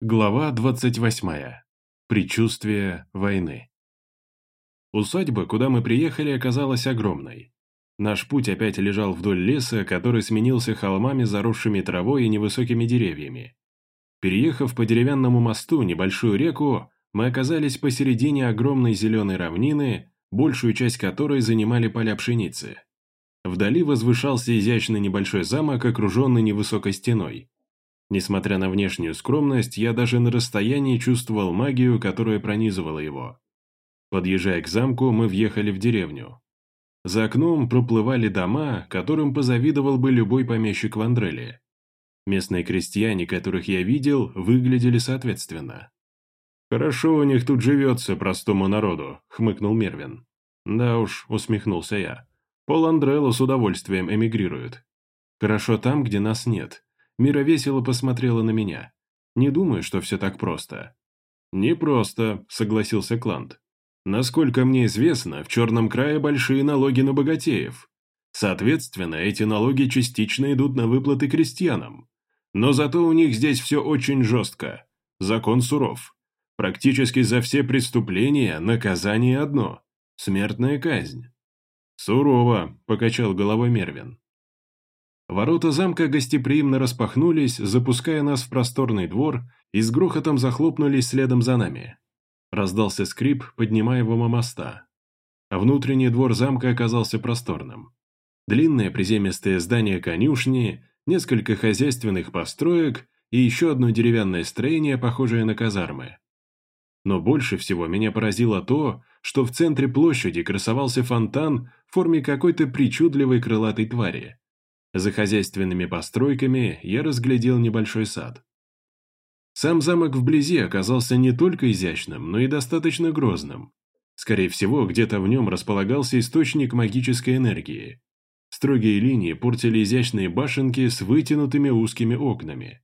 Глава 28. Предчувствие войны. Усадьба, куда мы приехали, оказалась огромной. Наш путь опять лежал вдоль леса, который сменился холмами, заросшими травой и невысокими деревьями. Переехав по деревянному мосту небольшую реку, мы оказались посередине огромной зеленой равнины, большую часть которой занимали поля пшеницы. Вдали возвышался изящный небольшой замок, окруженный невысокой стеной. Несмотря на внешнюю скромность, я даже на расстоянии чувствовал магию, которая пронизывала его. Подъезжая к замку, мы въехали в деревню. За окном проплывали дома, которым позавидовал бы любой помещик в Андреле. Местные крестьяне, которых я видел, выглядели соответственно. «Хорошо у них тут живется простому народу», — хмыкнул Мервин. «Да уж», — усмехнулся я. «Пол Андрелла с удовольствием эмигрирует. Хорошо там, где нас нет, Мира весело посмотрела на меня. Не думаю, что все так просто. «Не просто», — согласился Клант. «Насколько мне известно, в Черном крае большие налоги на богатеев. Соответственно, эти налоги частично идут на выплаты крестьянам. Но зато у них здесь все очень жестко. Закон суров. Практически за все преступления наказание одно – смертная казнь». «Сурово», – покачал головой Мервин. Ворота замка гостеприимно распахнулись, запуская нас в просторный двор, и с грохотом захлопнулись следом за нами. Раздался скрип поднимаемого моста. А внутренний двор замка оказался просторным. Длинное приземистое здание конюшни, несколько хозяйственных построек и еще одно деревянное строение, похожее на казармы. Но больше всего меня поразило то, что в центре площади красовался фонтан в форме какой-то причудливой крылатой твари. За хозяйственными постройками я разглядел небольшой сад. Сам замок вблизи оказался не только изящным, но и достаточно грозным. Скорее всего, где-то в нем располагался источник магической энергии. Строгие линии портили изящные башенки с вытянутыми узкими окнами.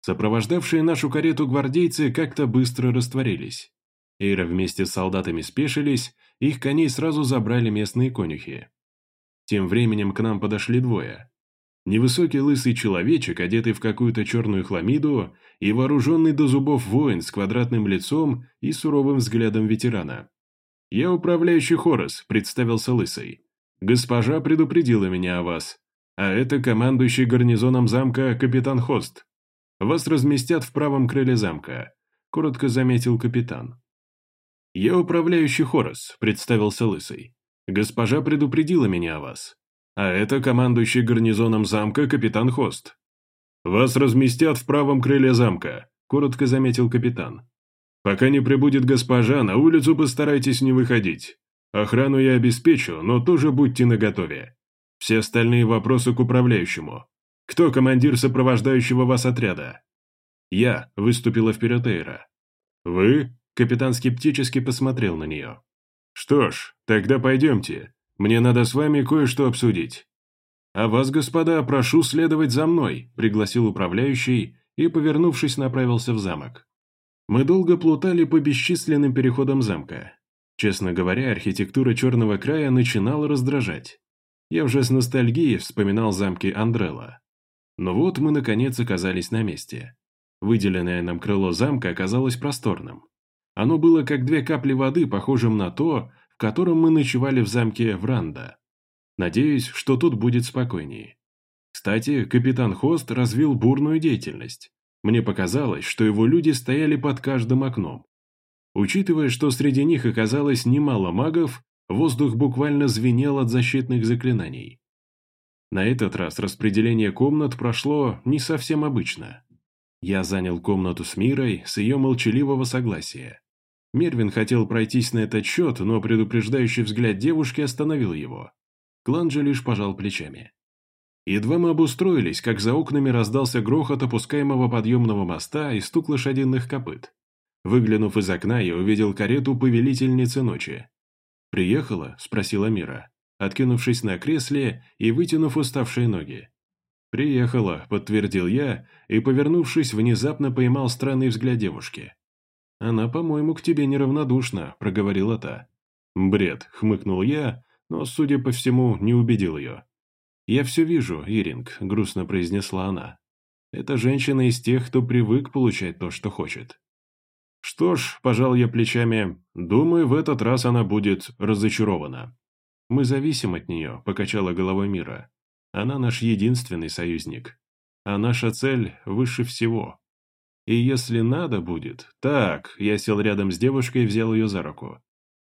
Сопровождавшие нашу карету гвардейцы как-то быстро растворились. Эйра вместе с солдатами спешились, их коней сразу забрали местные конюхи. Тем временем к нам подошли двое. Невысокий лысый человечек, одетый в какую-то черную хламиду, и вооруженный до зубов воин с квадратным лицом и суровым взглядом ветерана. «Я управляющий Хорос», — представился лысый. «Госпожа предупредила меня о вас. А это командующий гарнизоном замка капитан Хост. Вас разместят в правом крыле замка», — коротко заметил капитан. «Я управляющий Хорос», — представился лысый. Госпожа предупредила меня о вас. А это командующий гарнизоном замка капитан Хост. Вас разместят в правом крыле замка, коротко заметил капитан. Пока не прибудет госпожа, на улицу постарайтесь не выходить. Охрану я обеспечу, но тоже будьте наготове. Все остальные вопросы к управляющему. Кто командир сопровождающего вас отряда? Я, выступила вперед Эйра. Вы? Капитан скептически посмотрел на нее. «Что ж, тогда пойдемте. Мне надо с вами кое-что обсудить». «А вас, господа, прошу следовать за мной», — пригласил управляющий и, повернувшись, направился в замок. Мы долго плутали по бесчисленным переходам замка. Честно говоря, архитектура Черного края начинала раздражать. Я уже с ностальгией вспоминал замки Андрелла. Но вот мы, наконец, оказались на месте. Выделенное нам крыло замка оказалось просторным. Оно было как две капли воды, похожим на то, в котором мы ночевали в замке Вранда. Надеюсь, что тут будет спокойнее. Кстати, капитан Хост развил бурную деятельность. Мне показалось, что его люди стояли под каждым окном. Учитывая, что среди них оказалось немало магов, воздух буквально звенел от защитных заклинаний. На этот раз распределение комнат прошло не совсем обычно. Я занял комнату с Мирой с ее молчаливого согласия. Мервин хотел пройтись на этот счет, но предупреждающий взгляд девушки остановил его. Кланджи лишь пожал плечами. Едва мы обустроились, как за окнами раздался грохот опускаемого подъемного моста и стук лошадиных копыт. Выглянув из окна, я увидел карету повелительницы ночи. «Приехала?» – спросила Мира, откинувшись на кресле и вытянув уставшие ноги. «Приехала», – подтвердил я, и, повернувшись, внезапно поймал странный взгляд девушки. «Она, по-моему, к тебе неравнодушна», — проговорила та. «Бред», — хмыкнул я, но, судя по всему, не убедил ее. «Я все вижу, Иринг», — грустно произнесла она. Эта женщина из тех, кто привык получать то, что хочет. Что ж, пожал я плечами, думаю, в этот раз она будет разочарована. Мы зависим от нее, покачала головой мира. Она наш единственный союзник. А наша цель выше всего. И если надо будет... Так, я сел рядом с девушкой и взял ее за руку.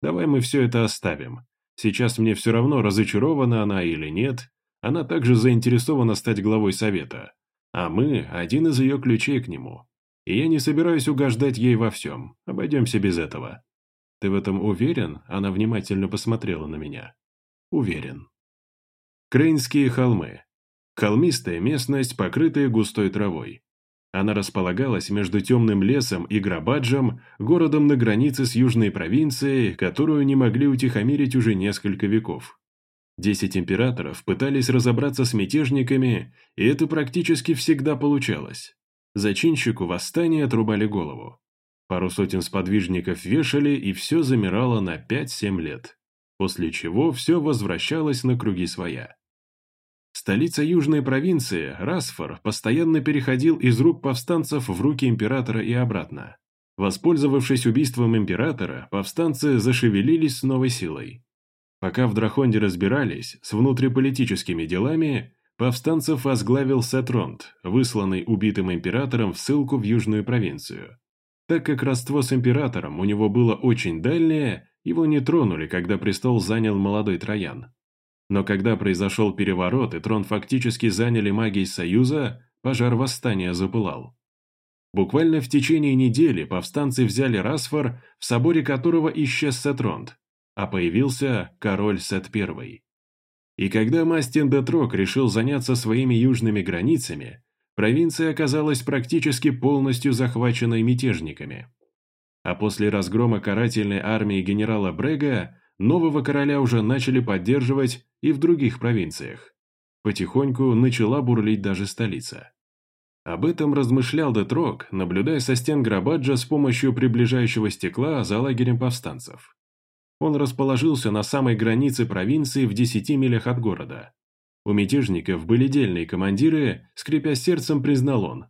Давай мы все это оставим. Сейчас мне все равно, разочарована она или нет. Она также заинтересована стать главой совета. А мы – один из ее ключей к нему. И я не собираюсь угождать ей во всем. Обойдемся без этого. Ты в этом уверен? Она внимательно посмотрела на меня. Уверен. Крейнские холмы. Холмистая местность, покрытая густой травой. Она располагалась между темным лесом и Грабаджем, городом на границе с южной провинцией, которую не могли утихомирить уже несколько веков. Десять императоров пытались разобраться с мятежниками, и это практически всегда получалось. Зачинщику восстания отрубали голову. Пару сотен сподвижников вешали, и все замирало на 5-7 лет. После чего все возвращалось на круги своя. Столица южной провинции, Расфор, постоянно переходил из рук повстанцев в руки императора и обратно. Воспользовавшись убийством императора, повстанцы зашевелились с новой силой. Пока в Драхонде разбирались с внутриполитическими делами, повстанцев возглавил Сетронд, высланный убитым императором в ссылку в южную провинцию. Так как родство с императором у него было очень дальнее, его не тронули, когда престол занял молодой Троян. Но когда произошел переворот и трон фактически заняли магией Союза, пожар восстания запылал. Буквально в течение недели повстанцы взяли Расфор, в соборе которого исчез Сетронд, а появился король Сет I. И когда Мастин Детрок решил заняться своими южными границами, провинция оказалась практически полностью захваченной мятежниками. А после разгрома карательной армии генерала Брега нового короля уже начали поддерживать и в других провинциях. Потихоньку начала бурлить даже столица. Об этом размышлял Детрок, наблюдая со стен Грабаджа с помощью приближающего стекла за лагерем повстанцев. Он расположился на самой границе провинции в 10 милях от города. У мятежников были дельные командиры, скрипя сердцем, признал он.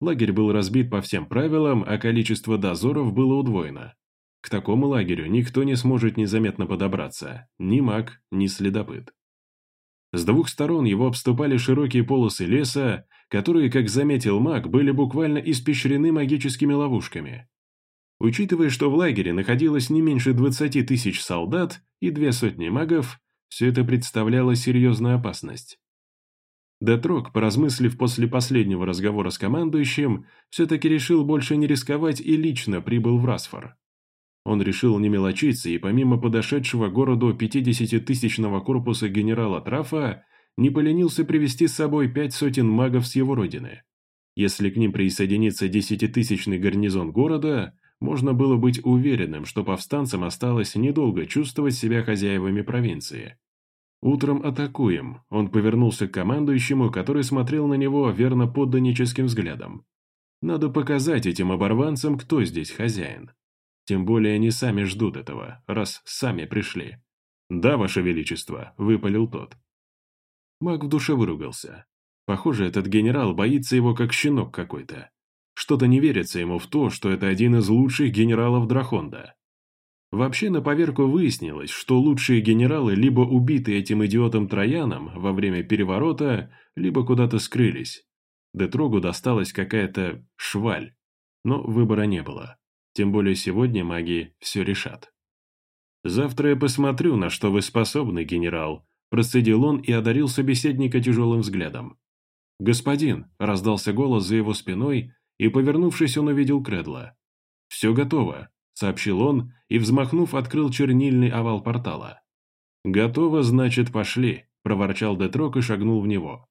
Лагерь был разбит по всем правилам, а количество дозоров было удвоено. К такому лагерю никто не сможет незаметно подобраться, ни маг, ни следопыт. С двух сторон его обступали широкие полосы леса, которые, как заметил маг, были буквально испещрены магическими ловушками. Учитывая, что в лагере находилось не меньше 20 тысяч солдат и две сотни магов, все это представляло серьезную опасность. Детрок, поразмыслив после последнего разговора с командующим, все-таки решил больше не рисковать и лично прибыл в Расфор. Он решил не мелочиться и помимо подошедшего городу 50-тысячного корпуса генерала Трафа, не поленился привести с собой пять сотен магов с его родины. Если к ним присоединится десятитысячный гарнизон города, можно было быть уверенным, что повстанцам осталось недолго чувствовать себя хозяевами провинции. «Утром атакуем», – он повернулся к командующему, который смотрел на него верно подданническим взглядом. «Надо показать этим оборванцам, кто здесь хозяин». Тем более они сами ждут этого, раз сами пришли. «Да, Ваше Величество», — выпалил тот. Маг в душе выругался. Похоже, этот генерал боится его как щенок какой-то. Что-то не верится ему в то, что это один из лучших генералов Драхонда. Вообще, на поверку выяснилось, что лучшие генералы либо убиты этим идиотом Трояном во время переворота, либо куда-то скрылись. Детрогу досталась какая-то шваль, но выбора не было. Тем более сегодня маги все решат. «Завтра я посмотрю, на что вы способны, генерал», процедил он и одарил собеседника тяжелым взглядом. «Господин», — раздался голос за его спиной, и, повернувшись, он увидел Кредла. «Все готово», — сообщил он и, взмахнув, открыл чернильный овал портала. «Готово, значит, пошли», — проворчал Детрог и шагнул в него.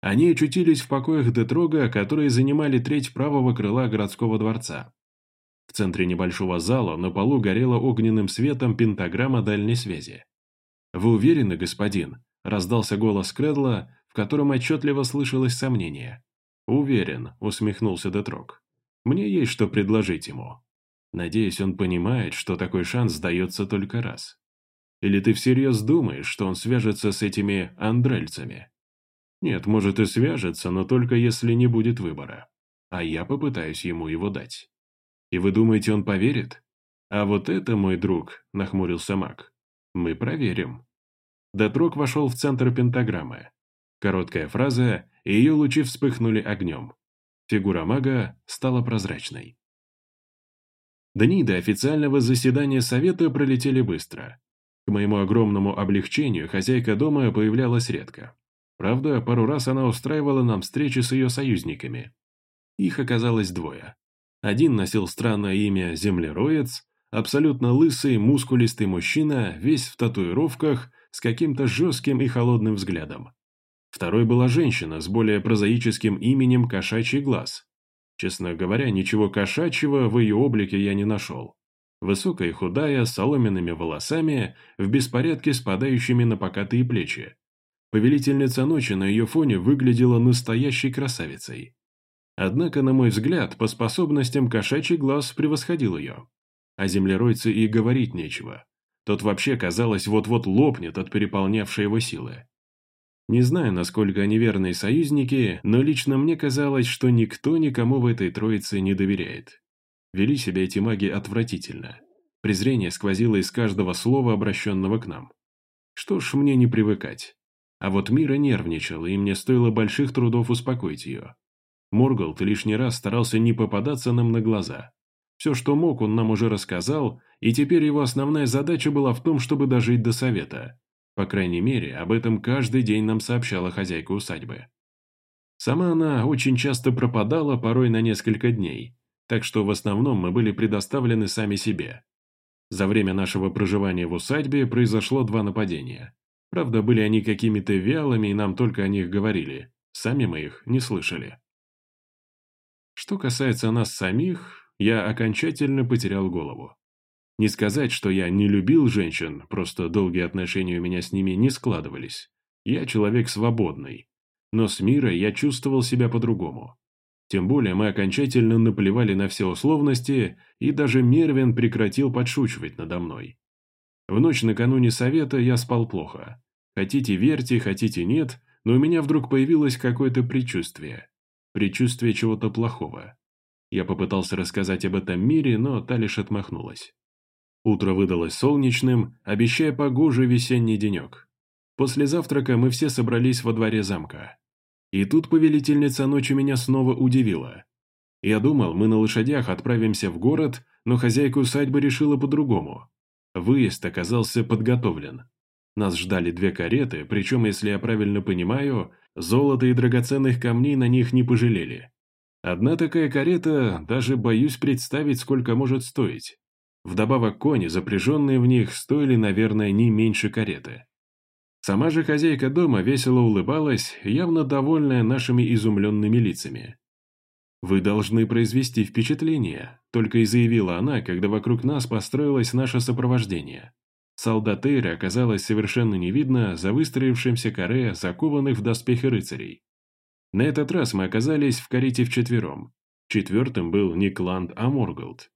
Они очутились в покоях Детрога, которые занимали треть правого крыла городского дворца. В центре небольшого зала на полу горела огненным светом пентаграмма дальней связи. «Вы уверены, господин?» – раздался голос Кредла, в котором отчетливо слышалось сомнение. «Уверен», – усмехнулся Детрок. «Мне есть что предложить ему. Надеюсь, он понимает, что такой шанс дается только раз. Или ты всерьез думаешь, что он свяжется с этими андрельцами?» Нет, может и свяжется, но только если не будет выбора. А я попытаюсь ему его дать. И вы думаете, он поверит? А вот это, мой друг, нахмурился маг. Мы проверим. Детрок вошел в центр пентаграммы. Короткая фраза, и ее лучи вспыхнули огнем. Фигура мага стала прозрачной. Дни до официального заседания совета пролетели быстро. К моему огромному облегчению хозяйка дома появлялась редко. Правда, пару раз она устраивала нам встречи с ее союзниками. Их оказалось двое. Один носил странное имя «Землероец», абсолютно лысый, мускулистый мужчина, весь в татуировках, с каким-то жестким и холодным взглядом. Второй была женщина с более прозаическим именем «Кошачий глаз». Честно говоря, ничего кошачьего в ее облике я не нашел. Высокая и худая, с соломенными волосами, в беспорядке спадающими на покатые плечи. Повелительница ночи на ее фоне выглядела настоящей красавицей. Однако, на мой взгляд, по способностям кошачий глаз превосходил ее. О землеройце и говорить нечего. Тот вообще, казалось, вот-вот лопнет от переполнявшей его силы. Не знаю, насколько они верные союзники, но лично мне казалось, что никто никому в этой троице не доверяет. Вели себя эти маги отвратительно. Презрение сквозило из каждого слова, обращенного к нам. Что ж, мне не привыкать. А вот Мира нервничала, и мне стоило больших трудов успокоить ее. Моргалт лишний раз старался не попадаться нам на глаза. Все, что мог, он нам уже рассказал, и теперь его основная задача была в том, чтобы дожить до совета. По крайней мере, об этом каждый день нам сообщала хозяйка усадьбы. Сама она очень часто пропадала, порой на несколько дней, так что в основном мы были предоставлены сами себе. За время нашего проживания в усадьбе произошло два нападения. Правда, были они какими-то вялыми, и нам только о них говорили. Сами мы их не слышали. Что касается нас самих, я окончательно потерял голову. Не сказать, что я не любил женщин, просто долгие отношения у меня с ними не складывались. Я человек свободный. Но с Мирой я чувствовал себя по-другому. Тем более мы окончательно наплевали на все условности, и даже Мервин прекратил подшучивать надо мной. В ночь накануне совета я спал плохо. Хотите верьте, хотите нет, но у меня вдруг появилось какое-то предчувствие. Предчувствие чего-то плохого. Я попытался рассказать об этом мире, но та лишь отмахнулась. Утро выдалось солнечным, обещая погожий весенний денек. После завтрака мы все собрались во дворе замка. И тут повелительница ночи меня снова удивила. Я думал, мы на лошадях отправимся в город, но хозяйка усадьбы решила по-другому. Выезд оказался подготовлен. Нас ждали две кареты, причем, если я правильно понимаю, золота и драгоценных камней на них не пожалели. Одна такая карета, даже боюсь представить, сколько может стоить. Вдобавок кони, запряженные в них, стоили, наверное, не меньше кареты. Сама же хозяйка дома весело улыбалась, явно довольная нашими изумленными лицами. «Вы должны произвести впечатление», — только и заявила она, когда вокруг нас построилось наше сопровождение. Солдатейра оказалось совершенно не видно за выстроившимся каре, закованных в доспехи рыцарей. На этот раз мы оказались в карете вчетвером. Четвертым был не Кланд, а Морголд.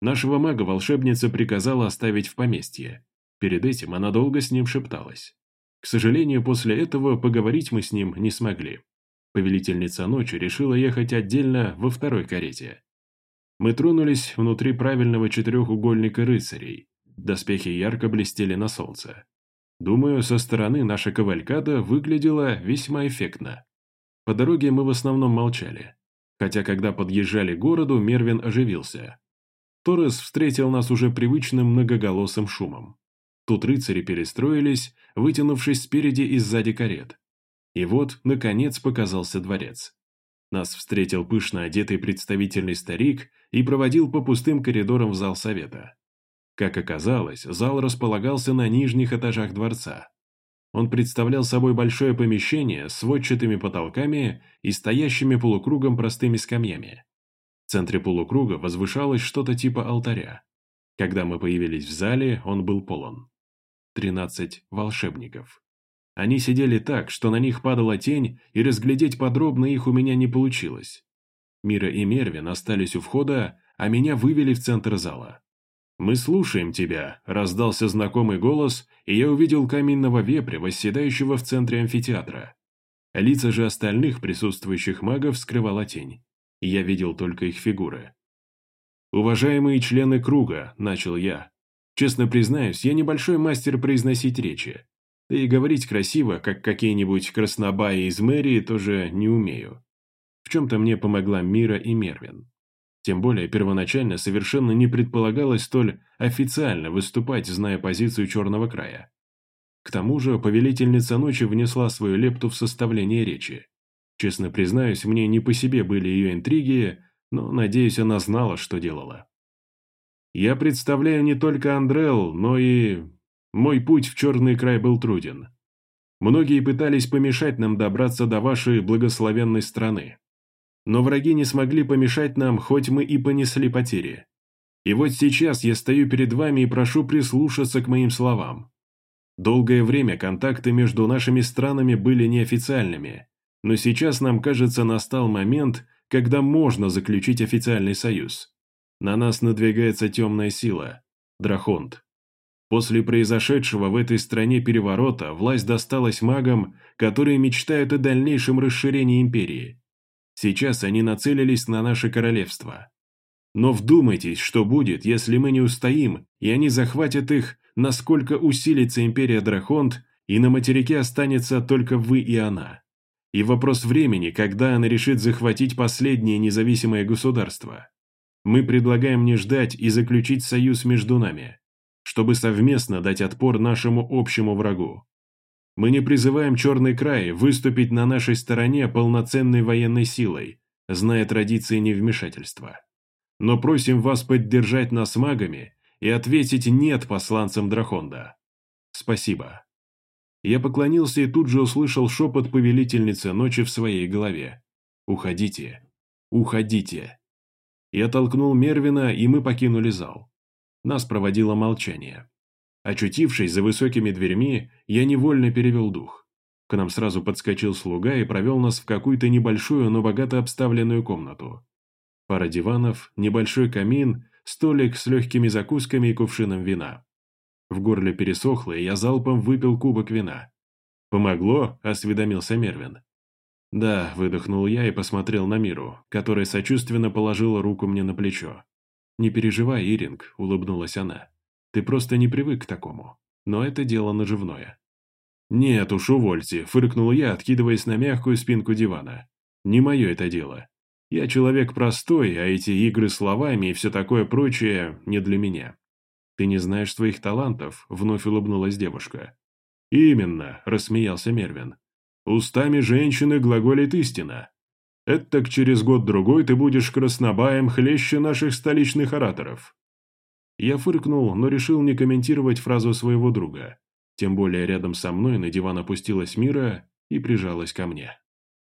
Нашего мага волшебница приказала оставить в поместье. Перед этим она долго с ним шепталась. К сожалению, после этого поговорить мы с ним не смогли. Повелительница ночи решила ехать отдельно во второй карете. Мы тронулись внутри правильного четырехугольника рыцарей. Доспехи ярко блестели на солнце. Думаю, со стороны наша кавалькада выглядела весьма эффектно. По дороге мы в основном молчали. Хотя, когда подъезжали к городу, Мервин оживился. Торрес встретил нас уже привычным многоголосым шумом. Тут рыцари перестроились, вытянувшись спереди и сзади карет. И вот, наконец, показался дворец. Нас встретил пышно одетый представительный старик и проводил по пустым коридорам в зал совета. Как оказалось, зал располагался на нижних этажах дворца. Он представлял собой большое помещение с сводчатыми потолками и стоящими полукругом простыми скамьями. В центре полукруга возвышалось что-то типа алтаря. Когда мы появились в зале, он был полон. Тринадцать волшебников. Они сидели так, что на них падала тень, и разглядеть подробно их у меня не получилось. Мира и Мервин остались у входа, а меня вывели в центр зала. «Мы слушаем тебя», – раздался знакомый голос, и я увидел каменного вепря, восседающего в центре амфитеатра. Лица же остальных присутствующих магов скрывала тень, я видел только их фигуры. «Уважаемые члены круга», — начал я. «Честно признаюсь, я небольшой мастер произносить речи. Да и говорить красиво, как какие-нибудь краснобаи из мэрии, тоже не умею. В чем-то мне помогла Мира и Мервин. Тем более, первоначально совершенно не предполагалось столь официально выступать, зная позицию Черного края. К тому же, повелительница ночи внесла свою лепту в составление речи. Честно признаюсь, мне не по себе были ее интриги, но, надеюсь, она знала, что делала. Я представляю не только Андрел, но и... Мой путь в Черный край был труден. Многие пытались помешать нам добраться до вашей благословенной страны. Но враги не смогли помешать нам, хоть мы и понесли потери. И вот сейчас я стою перед вами и прошу прислушаться к моим словам. Долгое время контакты между нашими странами были неофициальными, но сейчас нам кажется настал момент, когда можно заключить официальный союз. На нас надвигается темная сила – Драхонт. После произошедшего в этой стране переворота власть досталась магам, которые мечтают о дальнейшем расширении империи. Сейчас они нацелились на наше королевство. Но вдумайтесь, что будет, если мы не устоим, и они захватят их насколько усилится империя Драхонт, и на материке останется только вы и она. И вопрос времени, когда она решит захватить последнее независимое государство. Мы предлагаем не ждать и заключить союз между нами, чтобы совместно дать отпор нашему общему врагу. Мы не призываем Черный край выступить на нашей стороне полноценной военной силой, зная традиции невмешательства. Но просим вас поддержать нас магами и ответить «нет» посланцам Драхонда. Спасибо. Я поклонился и тут же услышал шепот повелительницы ночи в своей голове. «Уходите! Уходите!» Я толкнул Мервина, и мы покинули зал. Нас проводило молчание. Очутившись за высокими дверьми, я невольно перевел дух. К нам сразу подскочил слуга и провел нас в какую-то небольшую, но богато обставленную комнату. Пара диванов, небольшой камин столик с легкими закусками и кувшином вина. В горле пересохло, и я залпом выпил кубок вина. «Помогло?» – осведомился Мервин. «Да», – выдохнул я и посмотрел на Миру, которая сочувственно положила руку мне на плечо. «Не переживай, Иринг», – улыбнулась она. «Ты просто не привык к такому. Но это дело наживное». «Нет уж, увольте», – фыркнул я, откидываясь на мягкую спинку дивана. «Не мое это дело. Я человек простой, а эти игры словами и все такое прочее не для меня. Ты не знаешь своих талантов, вновь улыбнулась девушка. Именно, рассмеялся Мервин. Устами женщины глаголит истина. Это так через год-другой ты будешь краснобаем хлеще наших столичных ораторов. Я фыркнул, но решил не комментировать фразу своего друга. Тем более рядом со мной на диван опустилась Мира и прижалась ко мне.